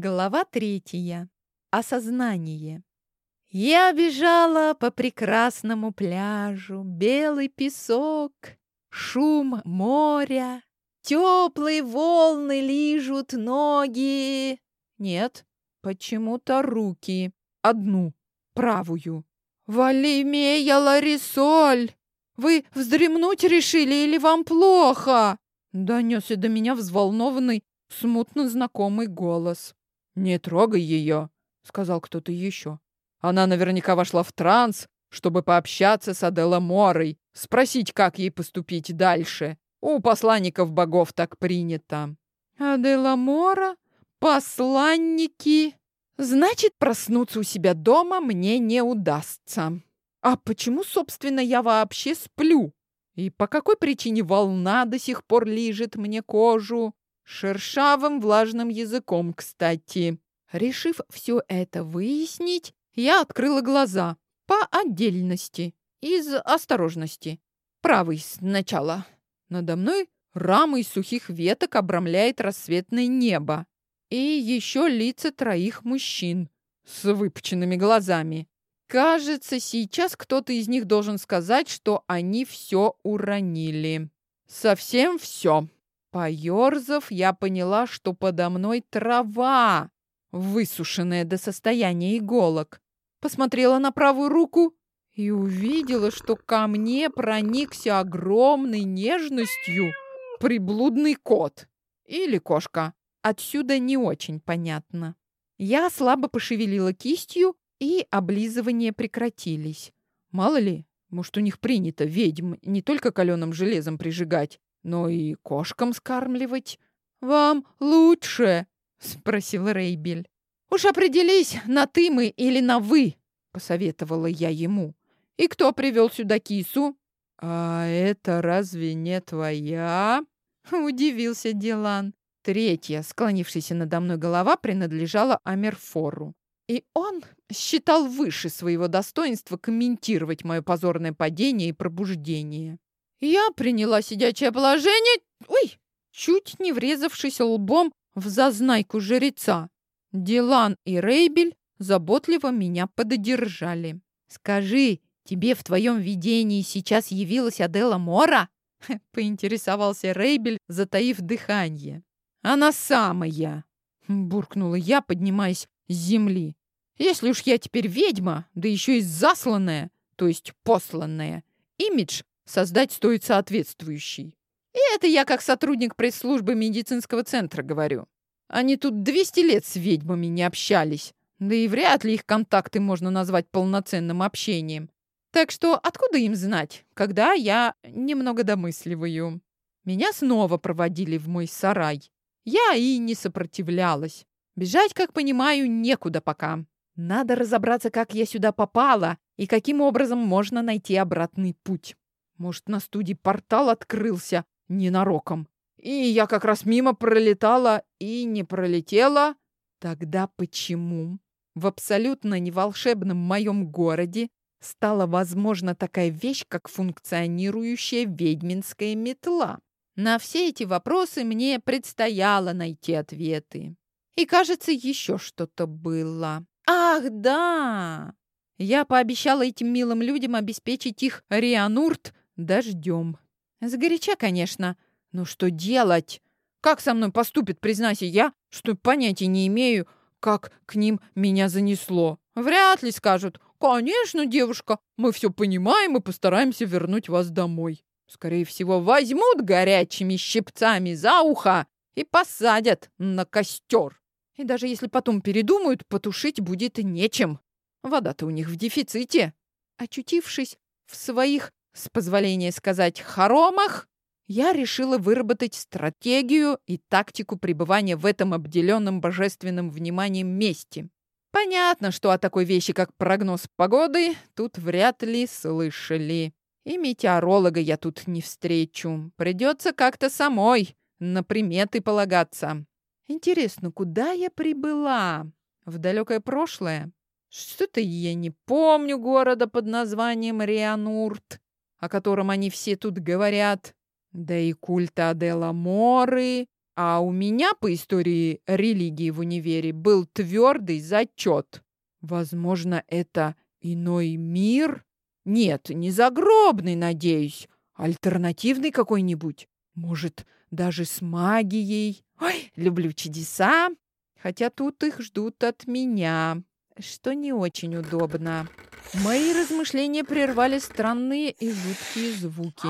Глава третья. Осознание. Я бежала по прекрасному пляжу, белый песок, шум моря, теплые волны лижут ноги. Нет, почему-то руки. Одну, правую. «Валимея Ларисоль! Вы вздремнуть решили или вам плохо?» Донесся до меня взволнованный, смутно знакомый голос. «Не трогай ее», — сказал кто-то еще. «Она наверняка вошла в транс, чтобы пообщаться с Аделла Морой, спросить, как ей поступить дальше. У посланников богов так принято». «Аделла Мора? Посланники?» «Значит, проснуться у себя дома мне не удастся. А почему, собственно, я вообще сплю? И по какой причине волна до сих пор лижет мне кожу?» Шершавым влажным языком, кстати. Решив все это выяснить, я открыла глаза по отдельности, из осторожности. Правый сначала. Надо мной рамой сухих веток обрамляет рассветное небо. И еще лица троих мужчин с выпученными глазами. Кажется, сейчас кто-то из них должен сказать, что они все уронили. Совсем все. Поёрзав, я поняла, что подо мной трава, высушенная до состояния иголок. Посмотрела на правую руку и увидела, что ко мне проникся огромной нежностью приблудный кот. Или кошка. Отсюда не очень понятно. Я слабо пошевелила кистью, и облизывания прекратились. Мало ли, может, у них принято ведьм не только каленым железом прижигать, но и кошкам скармливать. Вам лучше, спросил Рейбель. Уж определись, на ты мы или на вы, посоветовала я ему. И кто привел сюда кису? А это разве не твоя? Удивился Дилан. Третья, склонившаяся надо мной голова, принадлежала Амерфору. И он считал выше своего достоинства комментировать мое позорное падение и пробуждение. Я приняла сидячее положение, ой, чуть не врезавшись лбом в зазнайку жреца. Дилан и Рейбель заботливо меня пододержали. «Скажи, тебе в твоем видении сейчас явилась Адела Мора?» — поинтересовался Рейбель, затаив дыхание. «Она самая!» — буркнула я, поднимаясь с земли. «Если уж я теперь ведьма, да еще и засланная, то есть посланная, имидж создать стоит соответствующий. И это я как сотрудник пресс-службы медицинского центра говорю. Они тут 200 лет с ведьмами не общались, да и вряд ли их контакты можно назвать полноценным общением. Так что откуда им знать, когда я немного домысливаю? Меня снова проводили в мой сарай. Я и не сопротивлялась. Бежать, как понимаю, некуда пока. Надо разобраться, как я сюда попала и каким образом можно найти обратный путь. Может, на студии портал открылся ненароком. И я как раз мимо пролетала и не пролетела. Тогда почему в абсолютно неволшебном моем городе стала возможна такая вещь, как функционирующая ведьминская метла? На все эти вопросы мне предстояло найти ответы. И, кажется, еще что-то было. Ах, да! Я пообещала этим милым людям обеспечить их Рианурт дождем. Сгоряча, конечно. Но что делать? Как со мной поступит, признайся я, что понятия не имею, как к ним меня занесло. Вряд ли скажут, конечно, девушка, мы все понимаем и постараемся вернуть вас домой. Скорее всего, возьмут горячими щипцами за ухо и посадят на костер. И даже если потом передумают, потушить будет нечем. Вода-то у них в дефиците. Очутившись в своих с позволения сказать, хоромах, я решила выработать стратегию и тактику пребывания в этом обделенном божественным вниманием месте. Понятно, что о такой вещи, как прогноз погоды, тут вряд ли слышали. И метеоролога я тут не встречу. Придется как-то самой на приметы полагаться. Интересно, куда я прибыла? В далекое прошлое? Что-то я не помню города под названием Рианурт о котором они все тут говорят, да и культа Адела Моры, А у меня по истории религии в универе был твердый зачет. Возможно, это иной мир? Нет, не загробный, надеюсь. Альтернативный какой-нибудь. Может, даже с магией. Ой, люблю чудеса. Хотя тут их ждут от меня, что не очень удобно. Мои размышления прервали странные и жуткие звуки.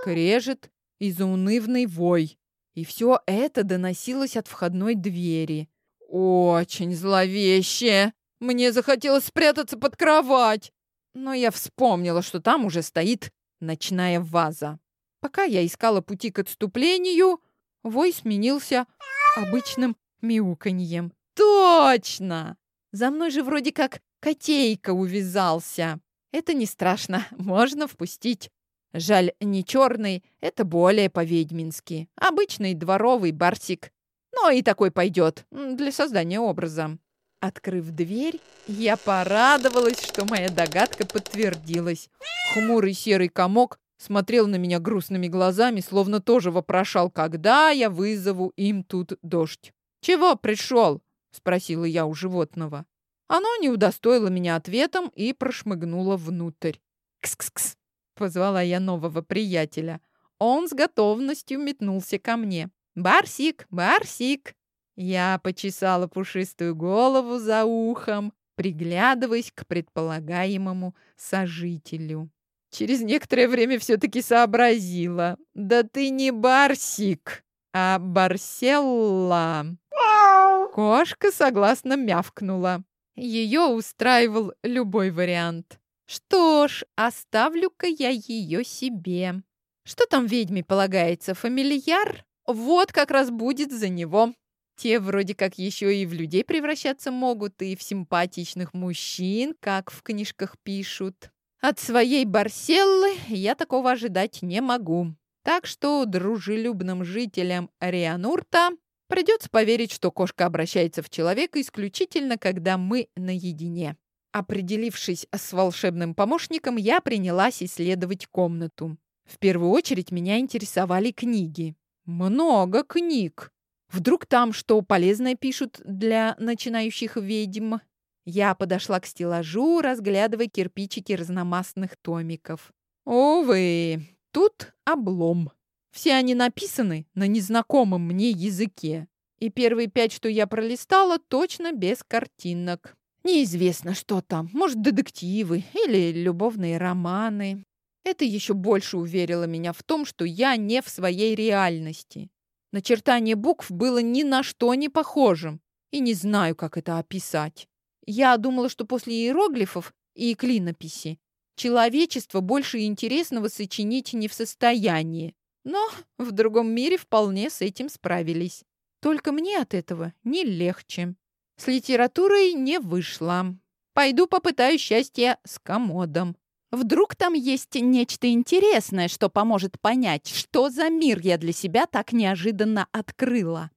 Скрежет и заунывный вой. И все это доносилось от входной двери. Очень зловеще. Мне захотелось спрятаться под кровать. Но я вспомнила, что там уже стоит ночная ваза. Пока я искала пути к отступлению, вой сменился обычным мяуканьем. Точно! За мной же вроде как котейка увязался. Это не страшно, можно впустить. Жаль, не черный, это более по-ведьмински. Обычный дворовый барсик. Но и такой пойдет для создания образа. Открыв дверь, я порадовалась, что моя догадка подтвердилась. Хмурый серый комок смотрел на меня грустными глазами, словно тоже вопрошал, когда я вызову им тут дождь. «Чего пришел?» — спросила я у животного. Оно не удостоило меня ответом и прошмыгнуло внутрь. «Кс-кс-кс!» — позвала я нового приятеля. Он с готовностью метнулся ко мне. «Барсик! Барсик!» Я почесала пушистую голову за ухом, приглядываясь к предполагаемому сожителю. Через некоторое время все-таки сообразила. «Да ты не барсик, а барселла!» Кошка согласно мявкнула. Ее устраивал любой вариант. Что ж, оставлю-ка я ее себе. Что там ведьме полагается, фамильяр? Вот как раз будет за него. Те вроде как еще и в людей превращаться могут, и в симпатичных мужчин, как в книжках пишут. От своей Барселлы я такого ожидать не могу. Так что дружелюбным жителям Рианурта придется поверить, что кошка обращается в человека исключительно, когда мы наедине. Определившись с волшебным помощником, я принялась исследовать комнату. В первую очередь меня интересовали книги. Много книг. Вдруг там что полезное пишут для начинающих ведьм? Я подошла к стеллажу, разглядывая кирпичики разномастных томиков. Увы, тут облом. Все они написаны на незнакомом мне языке. И первые пять, что я пролистала, точно без картинок. Неизвестно, что там. Может, детективы или любовные романы. Это еще больше уверило меня в том, что я не в своей реальности. Начертание букв было ни на что не похожим, и не знаю, как это описать. Я думала, что после иероглифов и клинописи человечество больше интересного сочинить не в состоянии. Но в другом мире вполне с этим справились. Только мне от этого не легче. С литературой не вышло. Пойду попытаю счастья с комодом. Вдруг там есть нечто интересное, что поможет понять, что за мир я для себя так неожиданно открыла.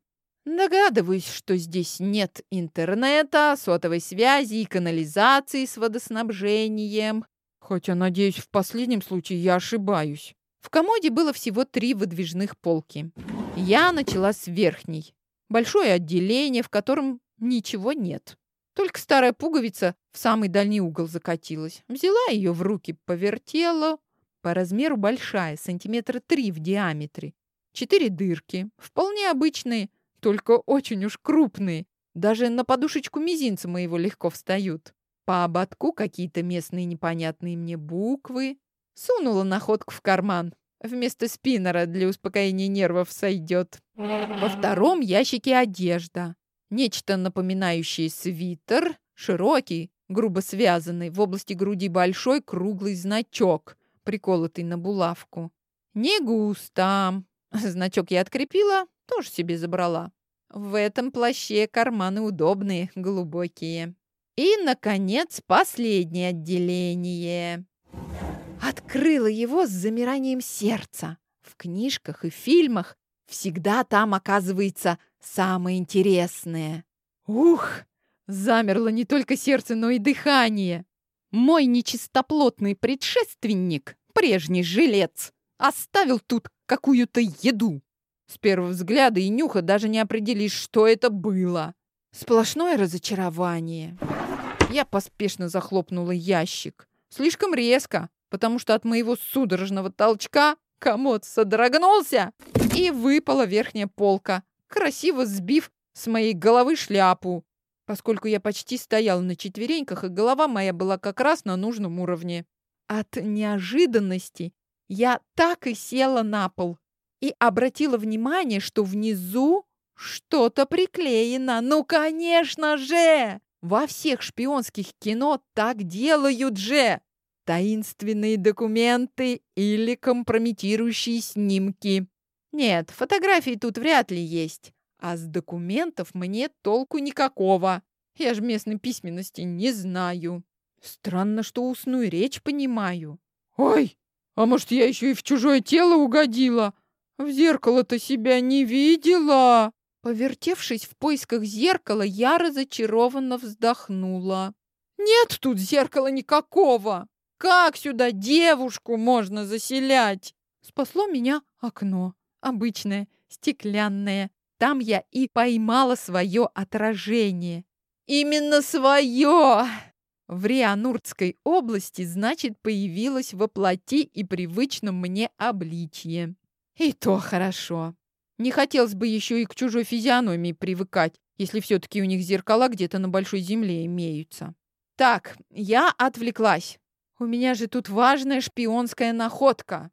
Догадываюсь, что здесь нет интернета, сотовой связи и канализации с водоснабжением. Хотя, надеюсь, в последнем случае я ошибаюсь. В комоде было всего три выдвижных полки. Я начала с верхней. Большое отделение, в котором ничего нет. Только старая пуговица в самый дальний угол закатилась. Взяла ее в руки, повертела. По размеру большая, сантиметра три в диаметре. Четыре дырки, вполне обычные, только очень уж крупные. Даже на подушечку мизинца моего легко встают. По ободку какие-то местные непонятные мне буквы. Сунула находку в карман. Вместо спиннера для успокоения нервов сойдет. Во втором ящике одежда. Нечто напоминающее свитер, широкий, грубо связанный, в области груди большой круглый значок, приколотый на булавку. Не густо. Значок я открепила, тоже себе забрала. В этом плаще карманы удобные, глубокие. И, наконец, последнее отделение. Открыла его с замиранием сердца. В книжках и фильмах всегда там оказывается самое интересное. Ух! Замерло не только сердце, но и дыхание. Мой нечистоплотный предшественник, прежний жилец, оставил тут какую-то еду. С первого взгляда и нюха даже не определишь, что это было. Сплошное разочарование. Я поспешно захлопнула ящик. Слишком резко, потому что от моего судорожного толчка комод содрогнулся и выпала верхняя полка, красиво сбив с моей головы шляпу, поскольку я почти стояла на четвереньках, и голова моя была как раз на нужном уровне. От неожиданности я так и села на пол и обратила внимание, что внизу что-то приклеено. Ну, конечно же! Во всех шпионских кино так делают же! Таинственные документы или компрометирующие снимки. Нет, фотографий тут вряд ли есть. А с документов мне толку никакого. Я же местной письменности не знаю. Странно, что устную речь понимаю. Ой, а может, я еще и в чужое тело угодила? В зеркало-то себя не видела. Повертевшись в поисках зеркала, я разочарованно вздохнула. Нет тут зеркала никакого. Как сюда девушку можно заселять? Спасло меня окно. Обычное, стеклянное, там я и поймала свое отражение. Именно свое! В Риануртской области, значит, появилась во плоти и привычном мне обличье. И то хорошо. Не хотелось бы еще и к чужой физиономии привыкать, если все-таки у них зеркала где-то на большой земле имеются. Так, я отвлеклась. У меня же тут важная шпионская находка.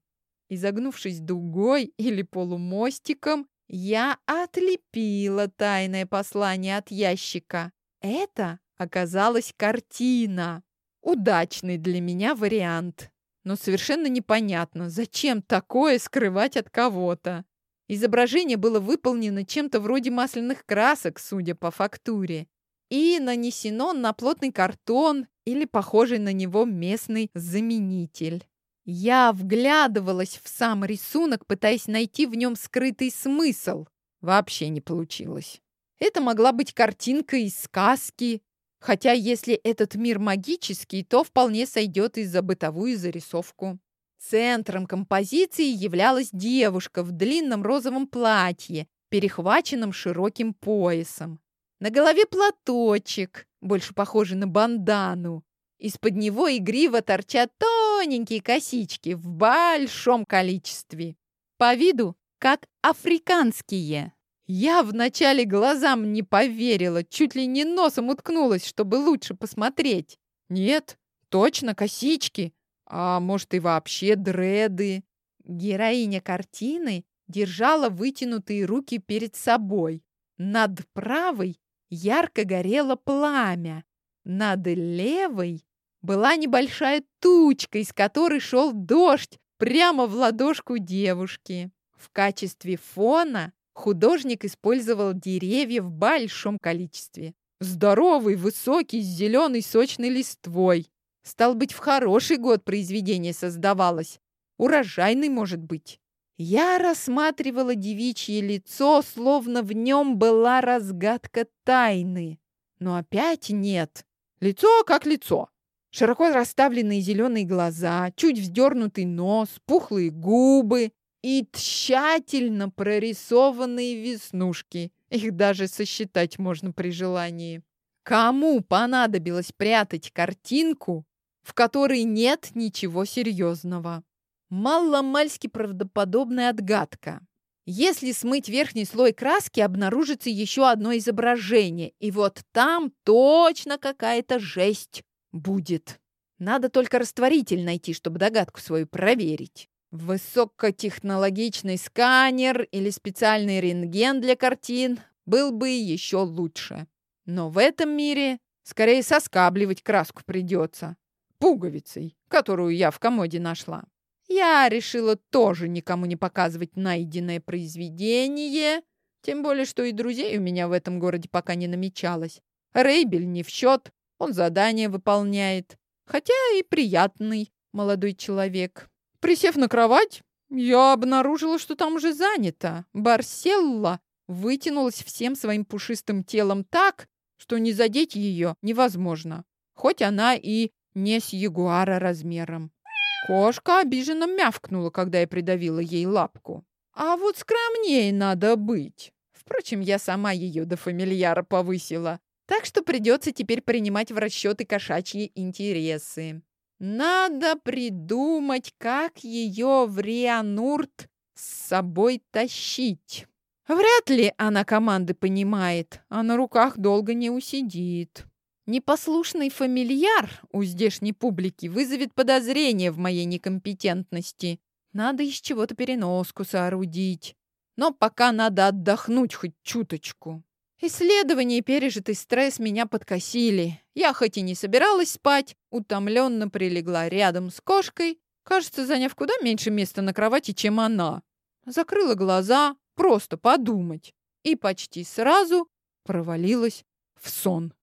Изогнувшись дугой или полумостиком, я отлепила тайное послание от ящика. Это оказалась картина. Удачный для меня вариант. Но совершенно непонятно, зачем такое скрывать от кого-то. Изображение было выполнено чем-то вроде масляных красок, судя по фактуре, и нанесено на плотный картон или похожий на него местный заменитель. Я вглядывалась в сам рисунок, пытаясь найти в нем скрытый смысл. Вообще не получилось. Это могла быть картинка из сказки, хотя если этот мир магический, то вполне сойдет и за бытовую зарисовку. Центром композиции являлась девушка в длинном розовом платье, перехваченном широким поясом. На голове платочек, больше похожий на бандану. Из-под него игриво торчат тоненькие косички в большом количестве. По виду, как африканские. Я вначале глазам не поверила, чуть ли не носом уткнулась, чтобы лучше посмотреть. Нет, точно косички. А может и вообще дреды. Героиня картины держала вытянутые руки перед собой. Над правой ярко горело пламя. Над левой была небольшая тучка, из которой шел дождь прямо в ладошку девушки. В качестве фона художник использовал деревья в большом количестве. Здоровый, высокий, с зеленой сочной листвой. Стал быть, в хороший год произведение создавалось. Урожайный, может быть. Я рассматривала девичье лицо, словно в нем была разгадка тайны. Но опять нет. Лицо как лицо. Широко расставленные зеленые глаза, чуть вздернутый нос, пухлые губы и тщательно прорисованные веснушки. Их даже сосчитать можно при желании. Кому понадобилось прятать картинку, в которой нет ничего серьезного? Маломальски правдоподобная отгадка. Если смыть верхний слой краски, обнаружится еще одно изображение, и вот там точно какая-то жесть Будет. Надо только растворитель найти, чтобы догадку свою проверить. Высокотехнологичный сканер или специальный рентген для картин был бы еще лучше. Но в этом мире скорее соскабливать краску придется. Пуговицей, которую я в комоде нашла. Я решила тоже никому не показывать найденное произведение, тем более, что и друзей у меня в этом городе пока не намечалось. Рейбель не в счет, он задание выполняет, хотя и приятный молодой человек. Присев на кровать, я обнаружила, что там уже занято. Барселла вытянулась всем своим пушистым телом так, что не задеть ее невозможно, хоть она и не с ягуара размером. Кошка обиженно мявкнула, когда я придавила ей лапку. А вот скромнее надо быть. Впрочем, я сама ее до фамильяра повысила. Так что придется теперь принимать в расчеты кошачьи интересы. Надо придумать, как ее в Рианурт с собой тащить. Вряд ли она команды понимает, а на руках долго не усидит. Непослушный фамильяр у здешней публики вызовет подозрение в моей некомпетентности. Надо из чего-то переноску соорудить. Но пока надо отдохнуть хоть чуточку. Исследования и пережитый стресс меня подкосили. Я хоть и не собиралась спать, утомленно прилегла рядом с кошкой, кажется, заняв куда меньше места на кровати, чем она. Закрыла глаза, просто подумать. И почти сразу провалилась в сон.